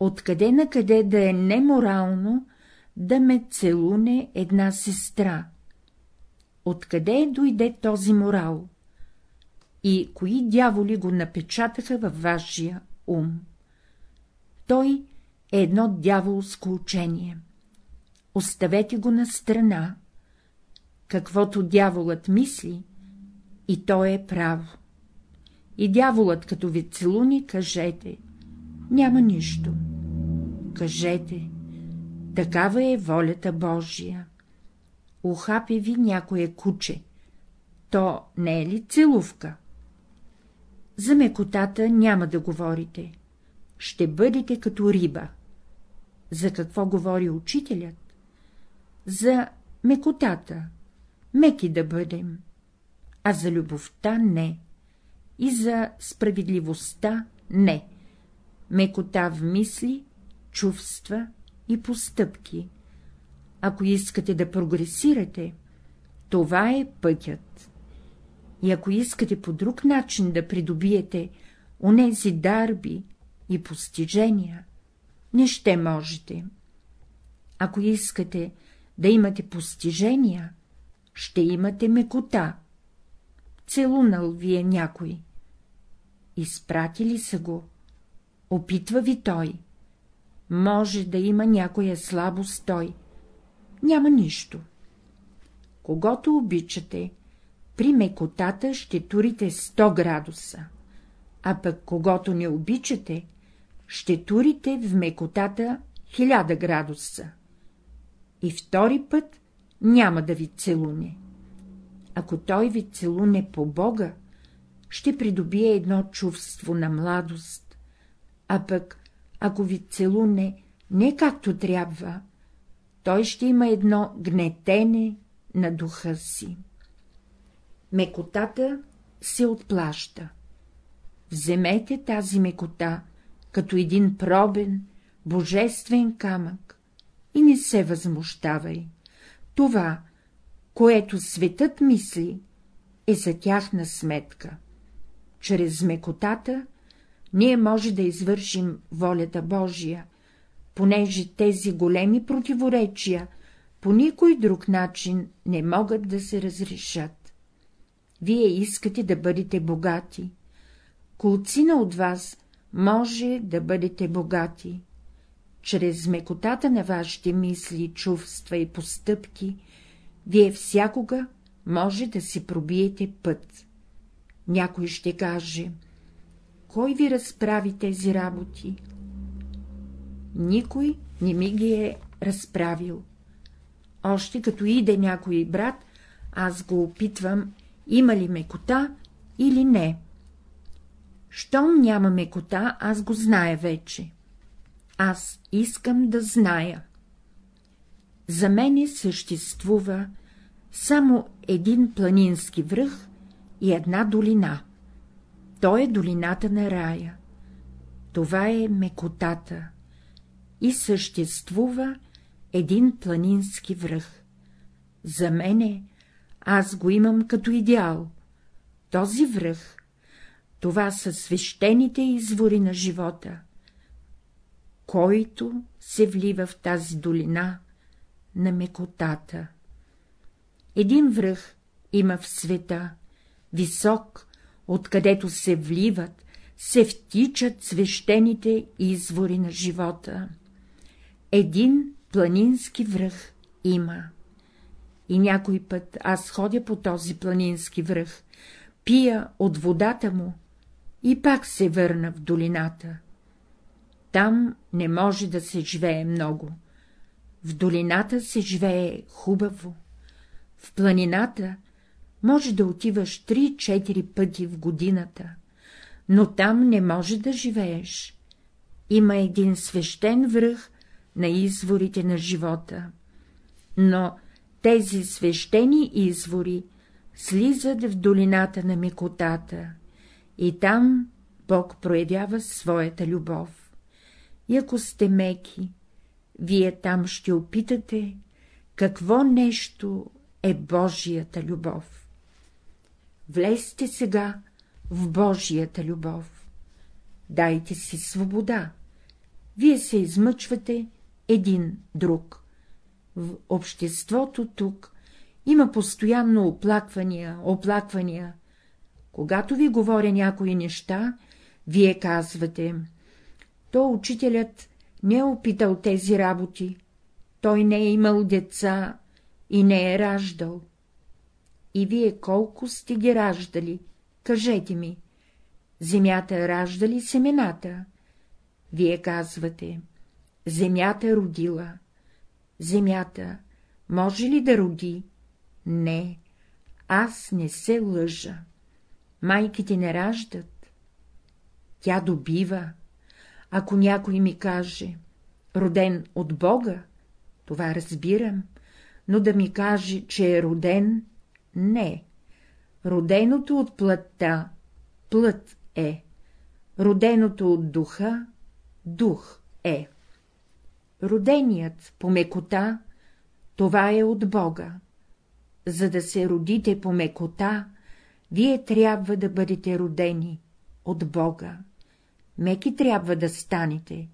откъде на къде да е неморално да ме целуне една сестра? Откъде дойде този морал? И кои дяволи го напечатаха във вашия ум? Той е едно дяволско учение. Оставете го на страна. Каквото дяволът мисли, и то е право. И дяволът, като ви целуни, кажете — няма нищо. Кажете — такава е волята Божия. Ухапи ви някое куче. То не е ли целувка? За мекотата няма да говорите. Ще бъдете като риба. За какво говори учителят? За мекотата. Меки да бъдем. А за любовта не. И за справедливостта не. Мекота в мисли, чувства и постъпки. Ако искате да прогресирате, това е пътят. И ако искате по друг начин да придобиете онези дарби и постижения, не ще можете. Ако искате да имате постижения, ще имате мекота. Целунал ви е някой. Изпратили са го. Опитва ви той. Може да има някоя слабост той. Няма нищо. Когато обичате, при мекотата ще турите 100 градуса, а пък когато не обичате, ще турите в мекотата 1000 градуса. И втори път няма да ви целуне. Ако той ви целуне по Бога, ще придобие едно чувство на младост, а пък, ако ви целуне не както трябва, той ще има едно гнетене на духа си. Мекотата се отплаща. Вземете тази мекота като един пробен, божествен камък и не се възмущавай. Това, което светът мисли, е за тяхна сметка. Чрез мекотата ние може да извършим волята Божия, понеже тези големи противоречия по никой друг начин не могат да се разрешат. Вие искате да бъдете богати. Колцина от вас може да бъдете богати. Чрез мекотата на вашите мисли, чувства и постъпки, вие всякога може да си пробиете път. Някой ще каже, кой ви разправи тези работи? Никой не ми ги е разправил. Още като иде някой брат, аз го опитвам, има ли мекота или не. Щом няма мекота, аз го зная вече. Аз искам да зная. За мене съществува само един планински връх и една долина. То е долината на рая. Това е мекотата. И съществува един планински връх. За мене аз го имам като идеал. Този връх, това са свещените извори на живота. Който се влива в тази долина на мекотата. Един връх има в света, висок, откъдето се вливат, се втичат свещените извори на живота. Един планински връх има. И някой път аз ходя по този планински връх, пия от водата му и пак се върна в долината. Там не може да се живее много. В долината се живее хубаво. В планината може да отиваш три-четири пъти в годината, но там не може да живееш. Има един свещен връх на изворите на живота. Но тези свещени извори слизат в долината на мекотата и там Бог проявява своята любов. И ако сте меки, вие там ще опитате какво нещо е Божията любов. Влезте сега в Божията любов. Дайте си свобода. Вие се измъчвате един друг. В обществото тук има постоянно оплаквания, оплаквания. Когато ви говоря някои неща, вие казвате, то учителят не е опитал тези работи, той не е имал деца и не е раждал. И вие колко сте ги раждали, кажете ми, земята ражда ли семената? Вие казвате, земята родила. Земята може ли да роди? Не, аз не се лъжа. Майките не раждат. Тя добива. Ако някой ми каже, роден от Бога, това разбирам, но да ми каже, че е роден, не. Роденото от плътта, плът е. Роденото от духа, дух е. Роденият по мекота, това е от Бога. За да се родите по мекота, вие трябва да бъдете родени от Бога. Меки трябва да станете,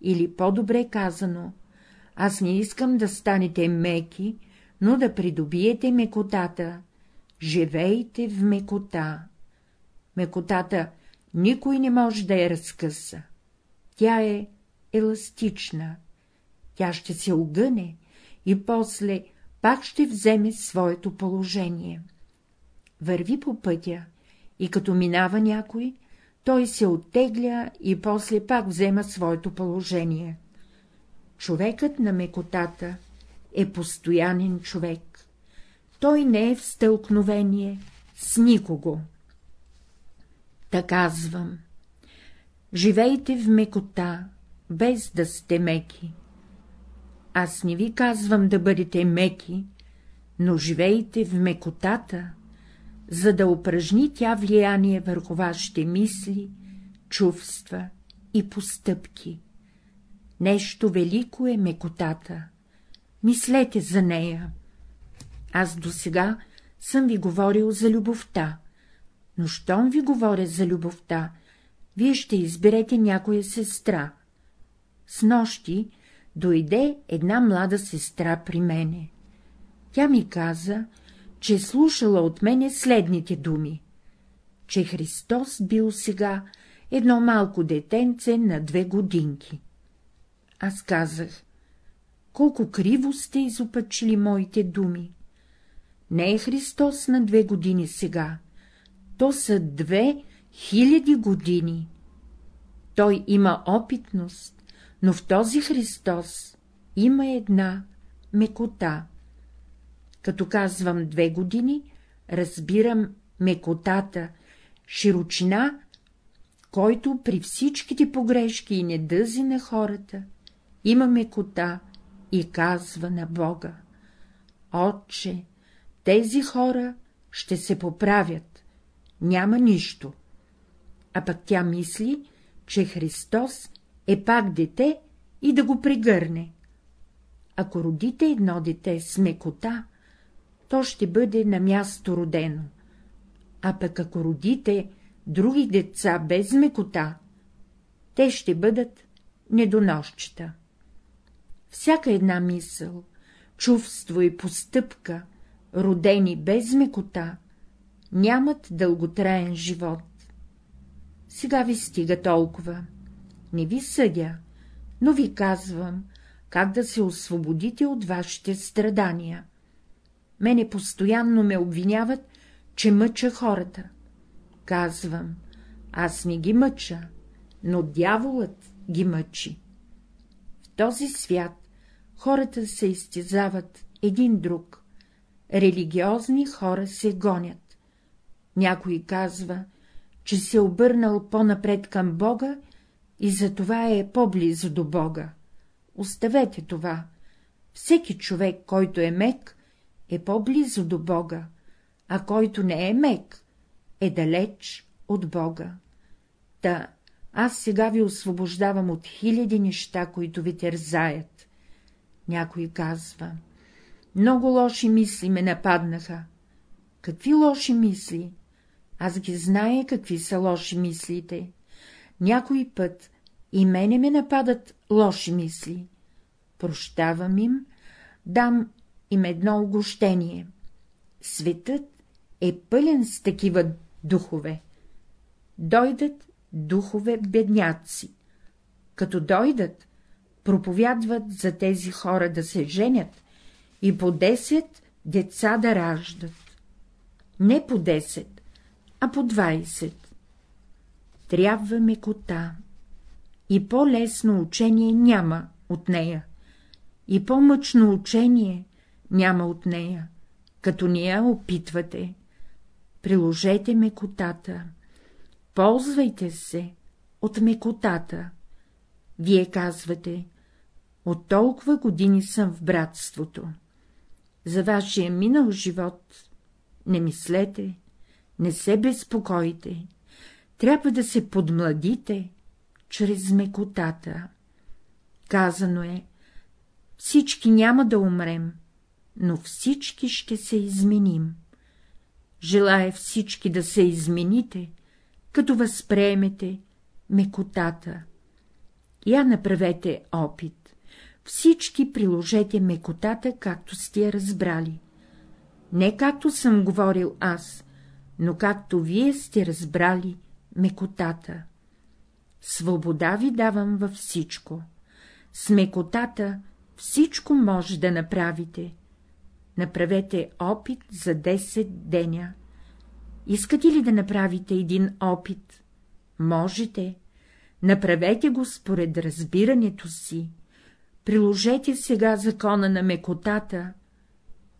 или по-добре казано, аз не искам да станете меки, но да придобиете мекотата. Живейте в мекота. Мекотата никой не може да я разкъса. Тя е еластична. Тя ще се огъне и после пак ще вземе своето положение. Върви по пътя и като минава някой, той се оттегля и после пак взема своето положение. Човекът на мекотата е постоянен човек. Той не е в стълкновение с никого. Та казвам, живейте в мекота, без да сте меки. Аз не ви казвам да бъдете меки, но живейте в мекотата, за да упражни тя влияние върху вашите мисли, чувства и постъпки. Нещо велико е мекотата. Мислете за нея. Аз до сега съм ви говорил за любовта, но щом ви говоря за любовта, вие ще изберете някоя сестра. С нощи дойде една млада сестра при мене. Тя ми каза, че е слушала от мене следните думи, че Христос бил сега едно малко детенце на две годинки. Аз казах, колко криво сте изопачили моите думи. Не е Христос на две години сега, то са две хиляди години. Той има опитност, но в този Христос има една мекота. Като казвам две години, разбирам мекотата, широчина, който при всичките погрешки и недъзи на хората има мекота и казва на Бога — Отче, тези хора ще се поправят, няма нищо. А пък тя мисли, че Христос е пак дете и да го прегърне. Ако родите едно дете с мекота, то ще бъде на място родено, а пък ако родите други деца без мекота, те ще бъдат недоносчета. Всяка една мисъл, чувство и постъпка, родени без мекота, нямат дълготраен живот. Сега ви стига толкова. Не ви съдя, но ви казвам, как да се освободите от вашите страдания. Мене постоянно ме обвиняват, че мъча хората. Казвам, аз не ги мъча, но дяволът ги мъчи. В този свят хората се изтезават един друг, религиозни хора се гонят. Някой казва, че се обърнал по-напред към Бога и затова е по-близо до Бога. Оставете това. Всеки човек, който е мек, е по-близо до Бога, а който не е мек, е далеч от Бога. Та аз сега ви освобождавам от хиляди неща, които ви тързаят. Някой казва, Много лоши мисли ме нападнаха. Какви лоши мисли? Аз ги зная, какви са лоши мислите. Някой път и мене ме нападат лоши мисли. Прощавам им, дам им едно огощение. Светът е пълен с такива духове. Дойдат духове бедняци. Като дойдат, проповядват за тези хора да се женят и по 10 деца да раждат. Не по 10, а по 20. Трябва мекота. И по-лесно учение няма от нея. И по-мъчно учение няма от нея, като ни я опитвате. Приложете мекотата. Ползвайте се от мекотата. Вие казвате, от толкова години съм в братството. За вашия минал живот не мислете, не се безпокойте, трябва да се подмладите чрез мекотата. Казано е, всички няма да умрем, но всички ще се изменим. Желая всички да се измените, като възприемете мекотата. Я направете опит. Всички приложете мекотата, както сте я разбрали. Не както съм говорил аз, но както вие сте разбрали мекотата. Свобода ви давам във всичко. С мекотата всичко може да направите. Направете опит за 10 деня. Искате ли да направите един опит? Можете. Направете го според разбирането си. Приложете сега закона на мекотата.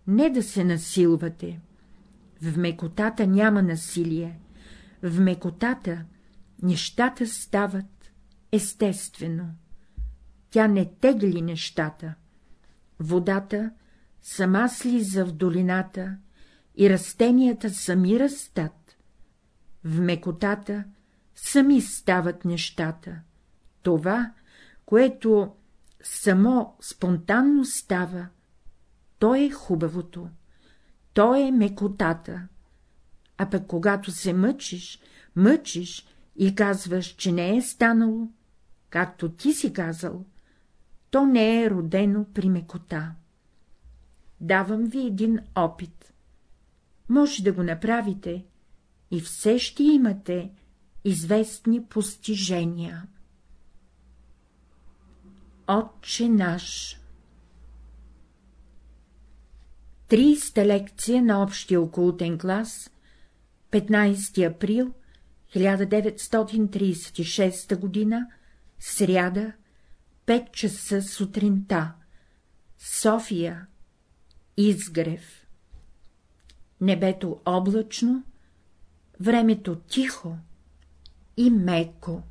Не да се насилвате. В мекотата няма насилие. В мекотата нещата стават естествено. Тя не тегли нещата. Водата сама слиза в долината и растенията сами растат. В мекотата сами стават нещата. Това, което само спонтанно става, то е хубавото, то е мекотата. А пък когато се мъчиш, мъчиш и казваш, че не е станало, както ти си казал, то не е родено при мекота. Давам ви един опит. Може да го направите и все ще имате известни постижения. Отче наш 30 лекция на общия окултен клас, 15 април 1936 г., сряда, 5 часа сутринта, София, Изгрев. Небето облачно, времето тихо и меко.